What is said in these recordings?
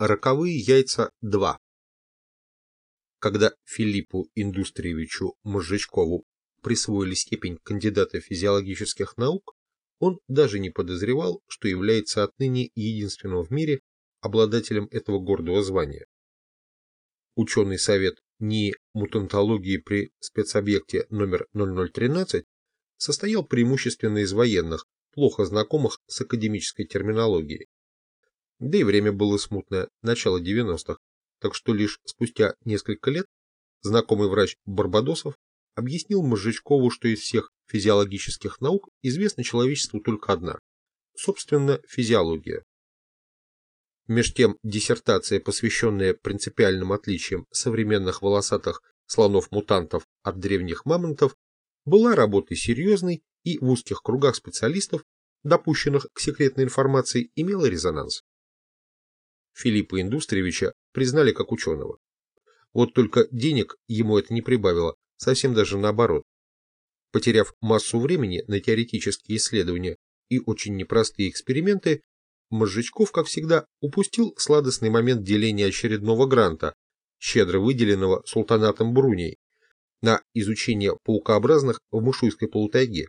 Роковые яйца 2 Когда Филиппу Индустриевичу Мозжечкову присвоили степень кандидата физиологических наук, он даже не подозревал, что является отныне единственным в мире обладателем этого гордого звания. Ученый совет НИИ мутантологии при спецобъекте номер 0013 состоял преимущественно из военных, плохо знакомых с академической терминологией. Да и время было смутное, начало 90-х, так что лишь спустя несколько лет знакомый врач Барбадосов объяснил Мозжечкову, что из всех физиологических наук известна человечеству только одна, собственно, физиология. Меж тем диссертация, посвященная принципиальным отличиям современных волосатых слонов-мутантов от древних мамонтов, была работой серьезной и в узких кругах специалистов, допущенных к секретной информации, имела резонанс. Филиппа Индустриевича признали как ученого. Вот только денег ему это не прибавило, совсем даже наоборот. Потеряв массу времени на теоретические исследования и очень непростые эксперименты, Мозжечков, как всегда, упустил сладостный момент деления очередного гранта, щедро выделенного султанатом Бруней, на изучение паукообразных в Мушуйской полутайге.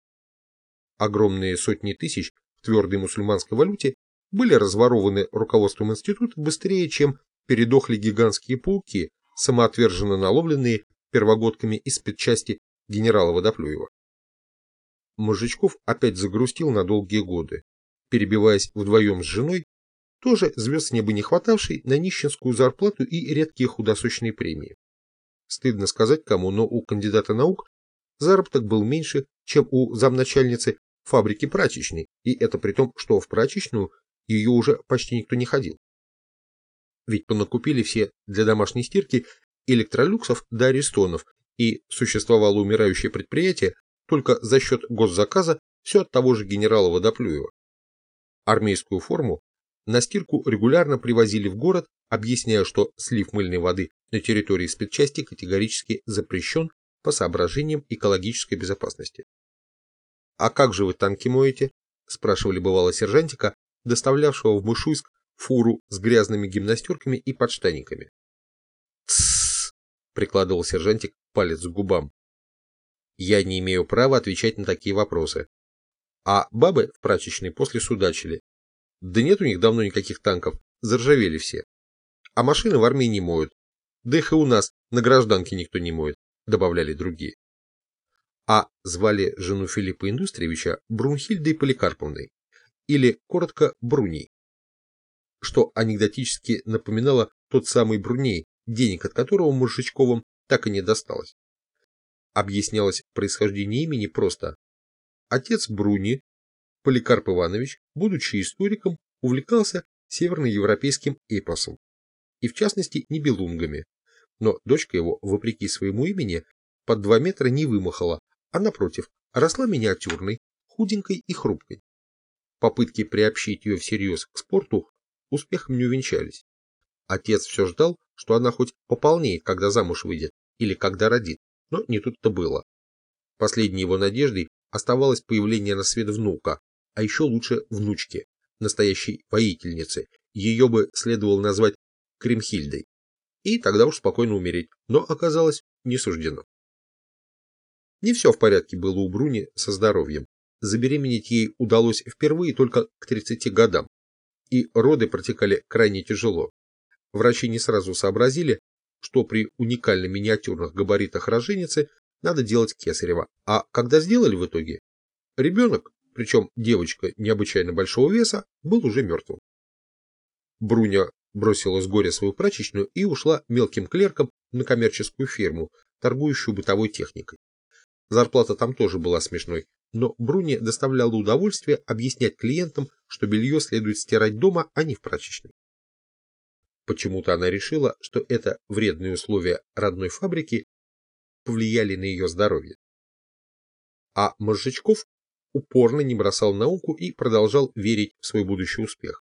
Огромные сотни тысяч в твердой мусульманской валюте были разворованы руководством института быстрее, чем передохли гигантские пауки, самоотверженно наловленные первогодками из спецчасти генерала Водоплюева. Мужичков опять загрустил на долгие годы, перебиваясь вдвоем с женой, тоже звезд с неба не хватавшей на нищенскую зарплату и редкие худосочные премии. Стыдно сказать кому, но у кандидата наук заработок был меньше, чем у замначальницы фабрики прачечной, и это при том, что в прачечную ее уже почти никто не ходил. Ведь понакупили все для домашней стирки электролюксов до аристонов, и существовало умирающее предприятие только за счет госзаказа все от того же генерала Водоплюева. Армейскую форму на стирку регулярно привозили в город, объясняя, что слив мыльной воды на территории спецчасти категорически запрещен по соображениям экологической безопасности. «А как же вы танки моете?» – спрашивали бывало сержантика, доставлявшего в Мышуйск фуру с грязными гимнастерками и подштаниками. «Тссс!» – прикладывал сержантик палец к губам. «Я не имею права отвечать на такие вопросы. А бабы в прачечной после судачили. Да нет у них давно никаких танков, заржавели все. А машины в армии не моют. Да их и у нас на гражданке никто не моет», – добавляли другие. А звали жену Филиппа Индустриевича Брунхильдой Поликарповной или, коротко, Бруней, что анекдотически напоминало тот самый Бруней, денег от которого Мужичковым так и не досталось. Объяснялось происхождение имени просто. Отец Бруни, Поликарп Иванович, будучи историком, увлекался северноевропейским эпосом, и в частности небелунгами, но дочка его, вопреки своему имени, под два метра не вымахала, а напротив, росла миниатюрной, худенькой и хрупкой. Попытки приобщить ее всерьез к спорту успехом не увенчались. Отец все ждал, что она хоть пополнеет, когда замуж выйдет, или когда родит, но не тут-то было. Последней его надеждой оставалось появление на свет внука, а еще лучше внучки, настоящей воительницы. Ее бы следовало назвать Кремхильдой. И тогда уж спокойно умереть, но оказалось не суждено. Не все в порядке было у Бруни со здоровьем. Забеременеть ей удалось впервые только к 30 годам, и роды протекали крайне тяжело. Врачи не сразу сообразили, что при уникально миниатюрных габаритах роженицы надо делать кесарево, а когда сделали в итоге, ребенок, причем девочка необычайно большого веса, был уже мертвым. Бруня бросила с горя свою прачечную и ушла мелким клерком на коммерческую фирму, торгующую бытовой техникой. Зарплата там тоже была смешной, но Бруне доставляло удовольствие объяснять клиентам, что белье следует стирать дома, а не в прачечной. Почему-то она решила, что это вредные условия родной фабрики повлияли на ее здоровье. А Мозжечков упорно не бросал науку и продолжал верить в свой будущий успех.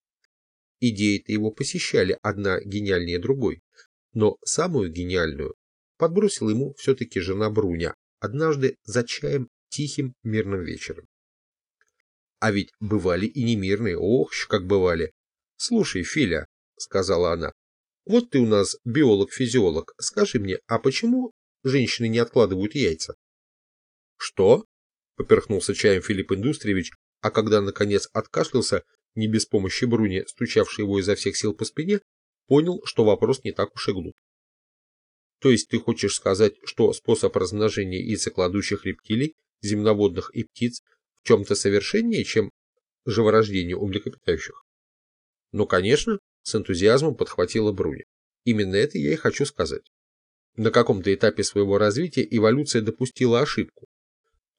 Идеи-то его посещали, одна гениальнее другой, но самую гениальную подбросила ему все-таки жена Бруня, однажды за чаем тихим мирным вечером. А ведь бывали и немирные, ох, как бывали. Слушай, Филя, сказала она. Вот ты у нас биолог-физиолог. Скажи мне, а почему женщины не откладывают яйца? Что? Поперхнулся чаем Филипп Индустриевич, а когда наконец откашлялся, не без помощи Бруни, стучавшей его изо всех сил по спине, понял, что вопрос не так уж и глуп. То есть ты хочешь сказать, что способ размножения яйцекладущих рептилий, земноводных и птиц в чем-то совершеннее, чем живорождение у млекопитающих? Ну, конечно, с энтузиазмом подхватила Бруни. Именно это я и хочу сказать. На каком-то этапе своего развития эволюция допустила ошибку.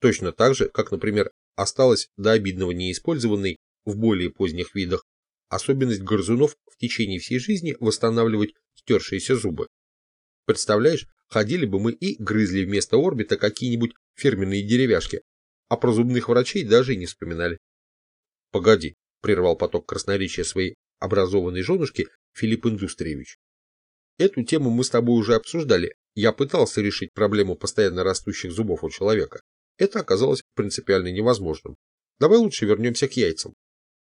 Точно так же, как, например, осталась до обидного неиспользованной в более поздних видах особенность грызунов в течение всей жизни восстанавливать стершиеся зубы. Представляешь, ходили бы мы и грызли вместо орбита какие-нибудь фирменные деревяшки, а про зубных врачей даже и не вспоминали. Погоди, прервал поток красноречия своей образованной женушки Филипп Индустриевич. Эту тему мы с тобой уже обсуждали. Я пытался решить проблему постоянно растущих зубов у человека. Это оказалось принципиально невозможным. Давай лучше вернемся к яйцам.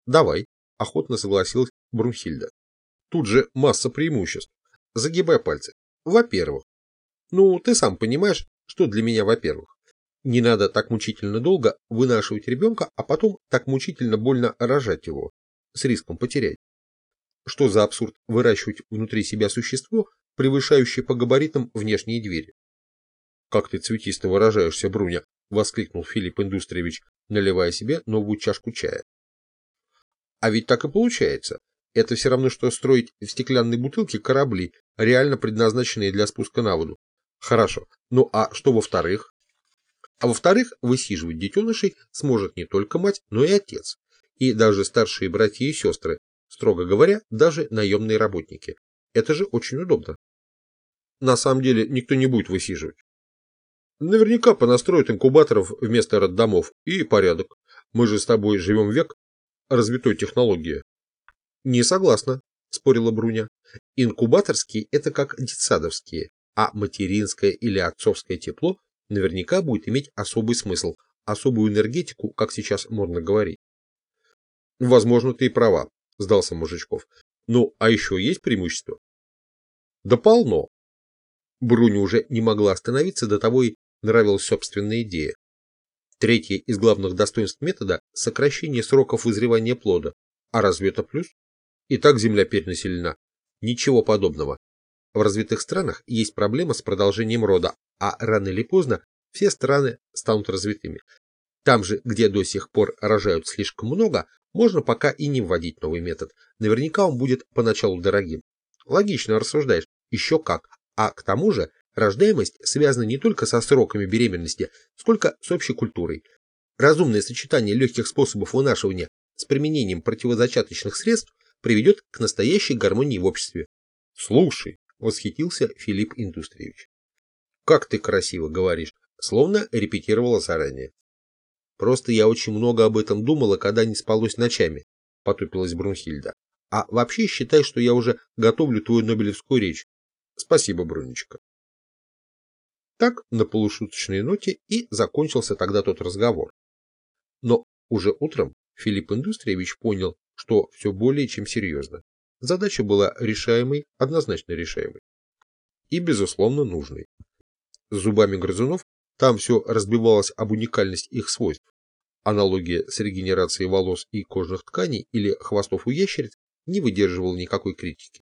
Давай, охотно согласилась Брунхильда. Тут же масса преимуществ. Загибай пальцы. Во-первых. Ну, ты сам понимаешь, что для меня во-первых. Не надо так мучительно долго вынашивать ребенка, а потом так мучительно больно рожать его, с риском потерять. Что за абсурд выращивать внутри себя существо, превышающее по габаритам внешние двери? «Как ты цветисто выражаешься, Бруня!» — воскликнул Филипп Индустриевич, наливая себе новую чашку чая. А ведь так и получается. Это все равно, что строить в стеклянной бутылке корабли, реально предназначенные для спуска на воду. Хорошо. Ну а что во-вторых? А во-вторых, высиживать детенышей сможет не только мать, но и отец. И даже старшие братья и сестры, строго говоря, даже наемные работники. Это же очень удобно. На самом деле никто не будет высиживать. Наверняка понастроят инкубаторов вместо роддомов и порядок. Мы же с тобой живем век развитой технологии. Не согласна, спорила Бруня. Инкубаторские – это как детсадовские, а материнское или отцовское тепло наверняка будет иметь особый смысл, особую энергетику, как сейчас модно говорить. Возможно, ты и права, сдался Мужичков. Ну, а еще есть преимущество? Да полно. Бруня уже не могла остановиться, до того и нравилась собственная идея. Третье из главных достоинств метода – сокращение сроков вызревания плода. А разве это плюс? И так Земля перенаселена. Ничего подобного. В развитых странах есть проблема с продолжением рода, а рано или поздно все страны станут развитыми. Там же, где до сих пор рожают слишком много, можно пока и не вводить новый метод. Наверняка он будет поначалу дорогим. Логично рассуждаешь, еще как. А к тому же рождаемость связана не только со сроками беременности, сколько с общей культурой. Разумное сочетание легких способов вынашивания с применением противозачаточных средств приведет к настоящей гармонии в обществе. Слушай, восхитился Филипп Индустриевич. Как ты красиво говоришь, словно репетировала заранее. Просто я очень много об этом думала, когда не спалось ночами, потупилась Брунхильда. А вообще считай, что я уже готовлю твою Нобелевскую речь. Спасибо, Брунечка. Так, на полушуточной ноте и закончился тогда тот разговор. Но уже утром Филипп Индустриевич понял, что все более чем серьезно. Задача была решаемой, однозначно решаемой. И, безусловно, нужной. С зубами грызунов там все разбивалось об уникальность их свойств. Аналогия с регенерацией волос и кожных тканей или хвостов у ящериц не выдерживала никакой критики.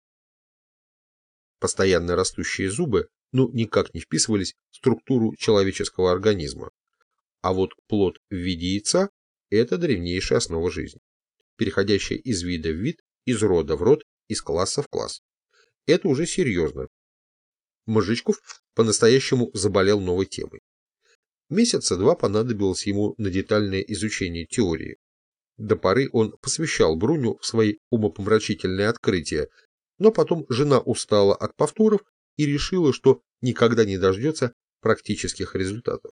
Постоянно растущие зубы ну никак не вписывались в структуру человеческого организма. А вот плод в виде яйца – это древнейшая основа жизни, переходящая из вида в вид, из рода в род, из класса в класс. Это уже серьезно. Мозжичков по-настоящему заболел новой темой. Месяца два понадобилось ему на детальное изучение теории. До поры он посвящал Бруню в свои умопомрачительные открытия, но потом жена устала от повторов и решила, что никогда не дождется практических результатов.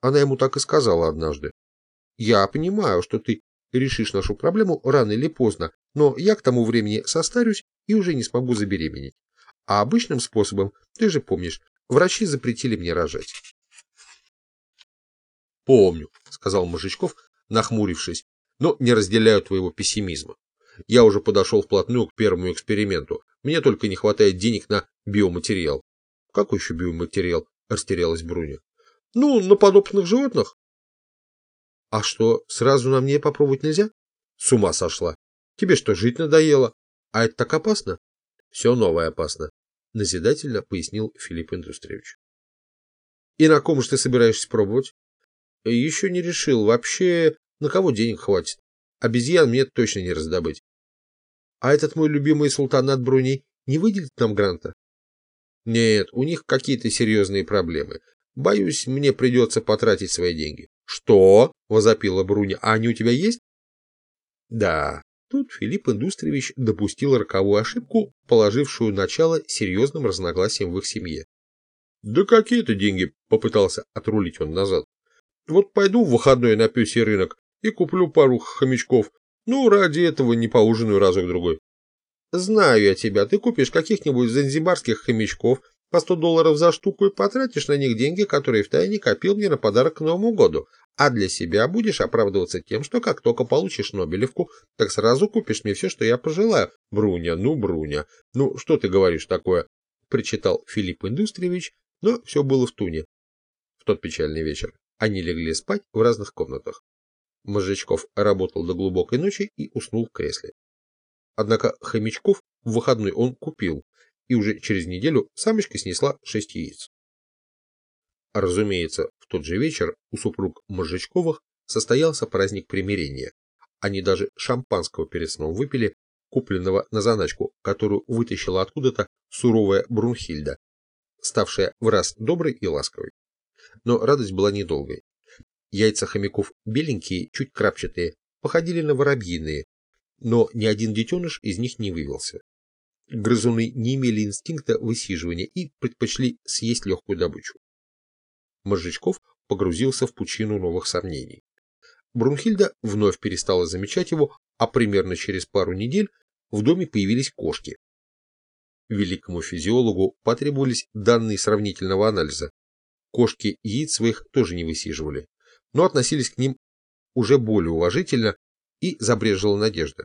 Она ему так и сказала однажды. «Я понимаю, что ты решишь нашу проблему рано или поздно, но я к тому времени состарюсь и уже не смогу забеременеть. А обычным способом, ты же помнишь, врачи запретили мне рожать». «Помню», — сказал Мужичков, нахмурившись, — «но не разделяю твоего пессимизма. Я уже подошел вплотную к первому эксперименту. Мне только не хватает денег на биоматериал. Какой еще биоматериал? Растерялась Бруня. Ну, на подопытных животных. А что, сразу на мне попробовать нельзя? С ума сошла. Тебе что, жить надоело? А это так опасно? Все новое опасно, назидательно пояснил Филипп Индустриевич. И на ком же ты собираешься пробовать? Еще не решил. Вообще, на кого денег хватит? Обезьян мне точно не раздобыть. А этот мой любимый султанат Бруни не выделит нам гранта? Нет, у них какие-то серьезные проблемы. Боюсь, мне придется потратить свои деньги. Что? Возопила Бруни. А они у тебя есть? Да. Тут Филипп Индустриевич допустил роковую ошибку, положившую начало серьезным разногласиям в их семье. Да какие это деньги? Попытался отрулить он назад. Вот пойду в выходной на пёсий рынок и куплю пару хомячков. Ну, ради этого не поужинаю разок-другой. Знаю я тебя, ты купишь каких-нибудь занзибарских хомячков по 100 долларов за штуку и потратишь на них деньги, которые втайне копил мне на подарок к Новому году. А для себя будешь оправдываться тем, что как только получишь Нобелевку, так сразу купишь мне все, что я пожелаю. Бруня, ну, Бруня, ну, что ты говоришь такое? Причитал Филипп Индустриевич, но все было в туне. В тот печальный вечер они легли спать в разных комнатах. Мозжечков работал до глубокой ночи и уснул в кресле. Однако хомячков в выходной он купил, и уже через неделю самочка снесла шесть яиц. Разумеется, в тот же вечер у супруг Мозжечковых состоялся праздник примирения. Они даже шампанского перед сном выпили, купленного на заначку, которую вытащила откуда-то суровая Брунхильда, ставшая в раз доброй и ласковой. Но радость была недолгой. Яйца хомяков беленькие, чуть крапчатые, походили на воробьиные, но ни один детеныш из них не вывелся. Грызуны не имели инстинкта высиживания и предпочли съесть легкую добычу. Мозжечков погрузился в пучину новых сомнений. Брунхильда вновь перестала замечать его, а примерно через пару недель в доме появились кошки. Великому физиологу потребовались данные сравнительного анализа. Кошки яиц своих тоже не высиживали, но относились к ним уже более уважительно и забрежила надежда.